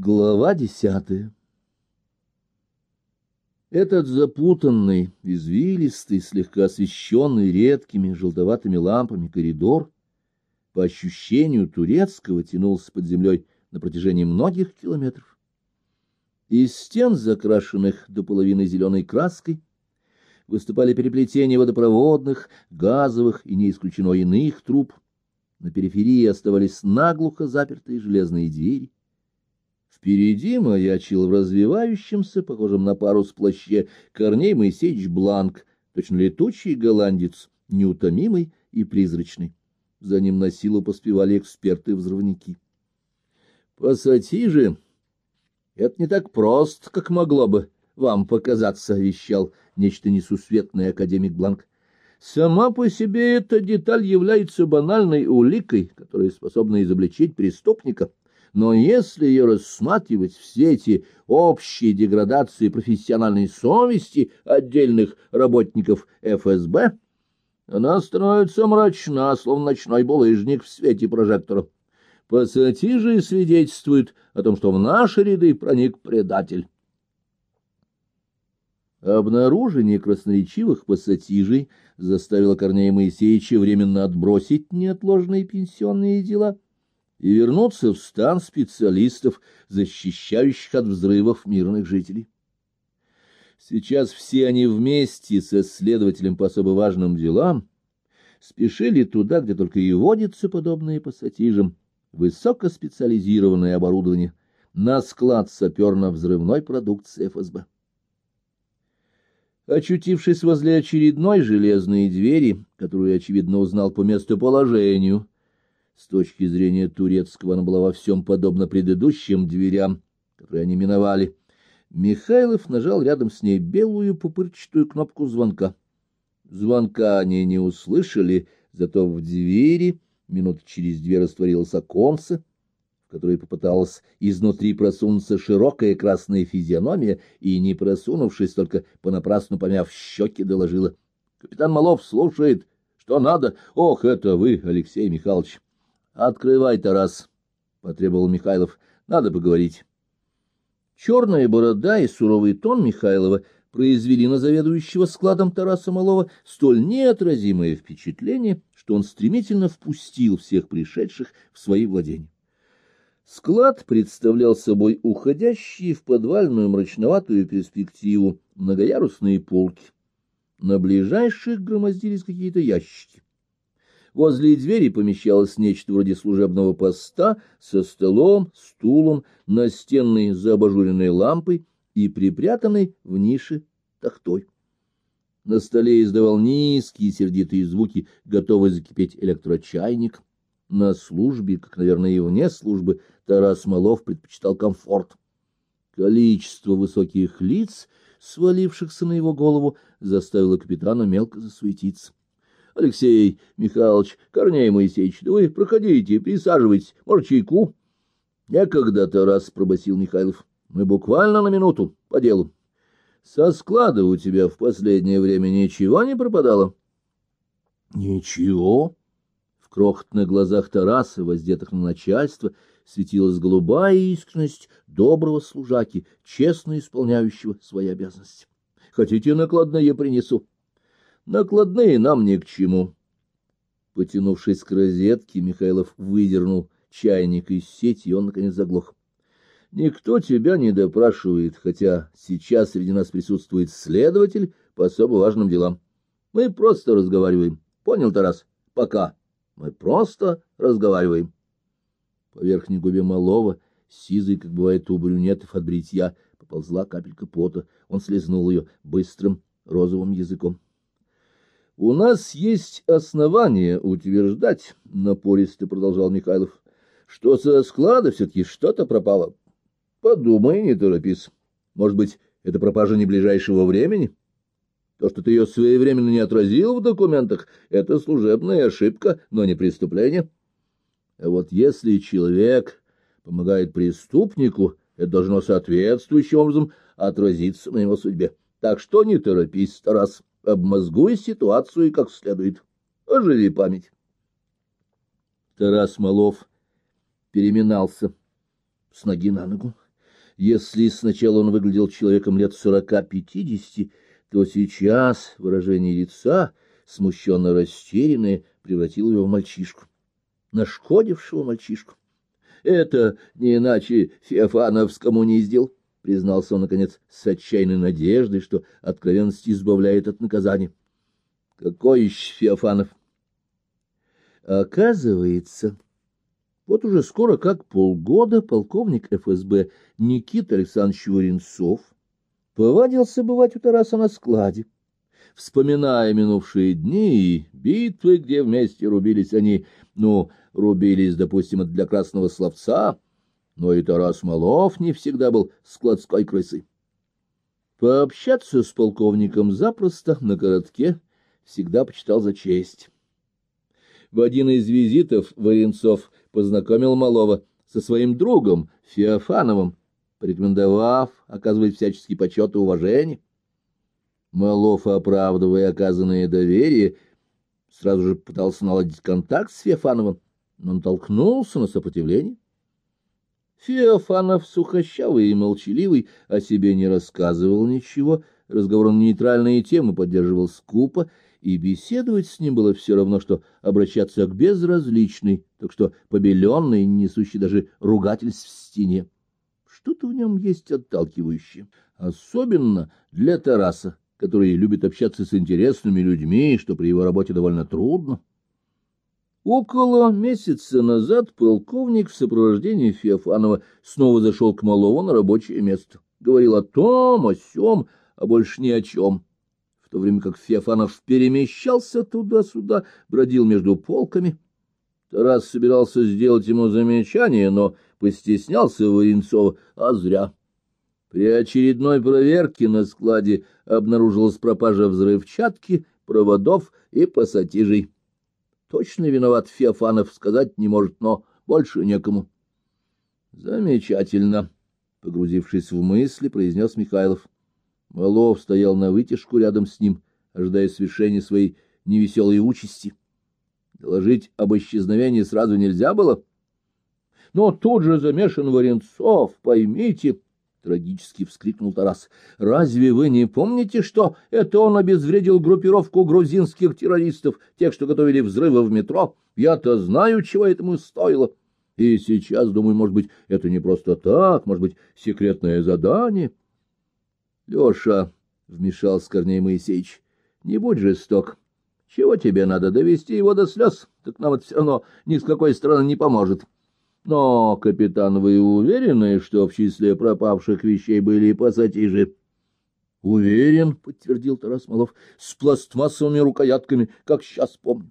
Глава десятая Этот запутанный, извилистый, слегка освещенный редкими желтоватыми лампами коридор, по ощущению турецкого, тянулся под землей на протяжении многих километров. Из стен, закрашенных до половины зеленой краской, выступали переплетения водопроводных, газовых и не исключено иных труб. На периферии оставались наглухо запертые железные двери. Впереди маячил в развивающемся, похожем на парус плаще, Корней Моисеевич Бланк, точно летучий голландец, неутомимый и призрачный. За ним на силу поспевали эксперты-взрывники. «Пассатижи, это не так просто, как могло бы вам показаться», — вещал нечто несусветное академик Бланк. «Сама по себе эта деталь является банальной уликой, которая способна изобличить преступника». Но если ее рассматривать все эти общие деградации профессиональной совести отдельных работников ФСБ, она становится мрачна, словно ночной булыжник в свете прожектора. Пассатижи свидетельствуют о том, что в наши ряды проник предатель. Обнаружение красноречивых пассатижей заставило Корнея Моисеевича временно отбросить неотложные пенсионные дела — и вернуться в стан специалистов, защищающих от взрывов мирных жителей. Сейчас все они вместе со следователем по особо важным делам спешили туда, где только и водится подобные пассатижам, высокоспециализированное оборудование, на склад саперно-взрывной продукции ФСБ. Очутившись возле очередной железной двери, которую, очевидно, узнал по местоположению, с точки зрения турецкого она была во всем подобна предыдущим дверям, которые они миновали. Михайлов нажал рядом с ней белую пупырчатую кнопку звонка. Звонка они не услышали, зато в двери минут через две растворилось оконце, в которое попыталась изнутри просунуться широкая красная физиономия, и, не просунувшись, только понапрасну помяв щеки, доложила. — Капитан Малов слушает. Что надо? Ох, это вы, Алексей Михайлович. Открывай, Тарас, — потребовал Михайлов. — Надо поговорить. Черная борода и суровый тон Михайлова произвели на заведующего складом Тараса Малова столь неотразимое впечатление, что он стремительно впустил всех пришедших в свои владения. Склад представлял собой уходящие в подвальную мрачноватую перспективу многоярусные полки. На ближайших громоздились какие-то ящики. Возле двери помещалось нечто вроде служебного поста со столом, стулом, настенной заобажуренной лампой и припрятанной в нише тахтой. На столе издавал низкие сердитые звуки, готовый закипеть электрочайник. На службе, как, наверное, и вне службы, Тарас Малов предпочитал комфорт. Количество высоких лиц, свалившихся на его голову, заставило капитана мелко засуетиться. Алексей Михайлович, Корней Моисеевич, да вы проходите, присаживайтесь, может, чайку? Некогда-то раз, — пробасил Михайлов. Мы буквально на минуту, по делу. Со склада у тебя в последнее время ничего не пропадало? Ничего. В крохотных глазах Тараса, воздетых на начальство, светилась голубая искренность доброго служаки, честно исполняющего свои обязанности. Хотите, накладные принесу? Накладные нам ни к чему. Потянувшись к розетке, Михайлов выдернул чайник из сети, и он, наконец, заглох. Никто тебя не допрашивает, хотя сейчас среди нас присутствует следователь по особо важным делам. Мы просто разговариваем. Понял, Тарас? Пока. Мы просто разговариваем. По верхней губе малого, сизой, как бывает у брюнетов от бритья, поползла капелька пота. Он слезнул ее быстрым розовым языком. — У нас есть основания утверждать, — напористо продолжал Михайлов, — что со склада все-таки что-то пропало. Подумай, не торопись. Может быть, это пропажа не ближайшего времени? То, что ты ее своевременно не отразил в документах, это служебная ошибка, но не преступление. А вот если человек помогает преступнику, это должно соответствующим образом отразиться на его судьбе. Так что не торопись, Тарас обмозгуй ситуацию как следует. Оживи память. Тарас Малов переминался с ноги на ногу. если сначала он выглядел человеком лет сорока-пятидесяти, то сейчас выражение лица, смущенно растерянное, превратило его в мальчишку, нашкодившего мальчишку. — Это не иначе Феофанов скоммуниздил, — признался он, наконец, с отчаянной надеждой, что откровенность избавляет от наказания. — Какой еще Феофанов? — Оказывается... Вот уже скоро как полгода полковник ФСБ Никита Александрович Варенцов повадился бывать у Тараса на складе, вспоминая минувшие дни и битвы, где вместе рубились они, ну, рубились, допустим, для красного словца, но и Тарас Малов не всегда был складской крысой. Пообщаться с полковником запросто на коротке всегда почитал за честь. В один из визитов Варенцов познакомил Малова со своим другом Феофановым, порекомендовав оказывать всяческий почет и уважение. Малов, оправдывая оказанное доверие, сразу же пытался наладить контакт с Феофановым, но он толкнулся на сопротивление. Феофанов, сухощавый и молчаливый, о себе не рассказывал ничего, разговор на нейтральные темы поддерживал скупо, и беседовать с ним было все равно, что обращаться к безразличной, так что побеленной, несущей даже ругательств в стене. Что-то в нем есть отталкивающее, особенно для Тараса, который любит общаться с интересными людьми, что при его работе довольно трудно. Около месяца назад полковник в сопровождении Феофанова снова зашел к Малову на рабочее место. Говорил о том, о сём, а больше ни о чем в то время как Феофанов перемещался туда-сюда, бродил между полками. Тарас собирался сделать ему замечание, но постеснялся Варенцова, а зря. При очередной проверке на складе обнаружилась пропажа взрывчатки, проводов и пассатижей. Точно виноват Феофанов, сказать не может, но больше некому. — Замечательно, — погрузившись в мысли, произнес Михайлов. Малов стоял на вытяжку рядом с ним, ожидая свершения своей невеселой участи. Доложить об исчезновении сразу нельзя было. Но тут же замешан Варенцов, поймите, — трагически вскрикнул Тарас. — Разве вы не помните, что это он обезвредил группировку грузинских террористов, тех, что готовили взрывы в метро? Я-то знаю, чего этому стоило. И сейчас, думаю, может быть, это не просто так, может быть, секретное задание. —— Леша, — вмешался Корней Моисеевич, — не будь жесток. Чего тебе надо, довести его до слез? Так нам это все равно ни с какой стороны не поможет. Но, капитан, вы уверены, что в числе пропавших вещей были и пассатижи? — Уверен, — подтвердил Тарас Малов, — с пластмассовыми рукоятками, как сейчас помню.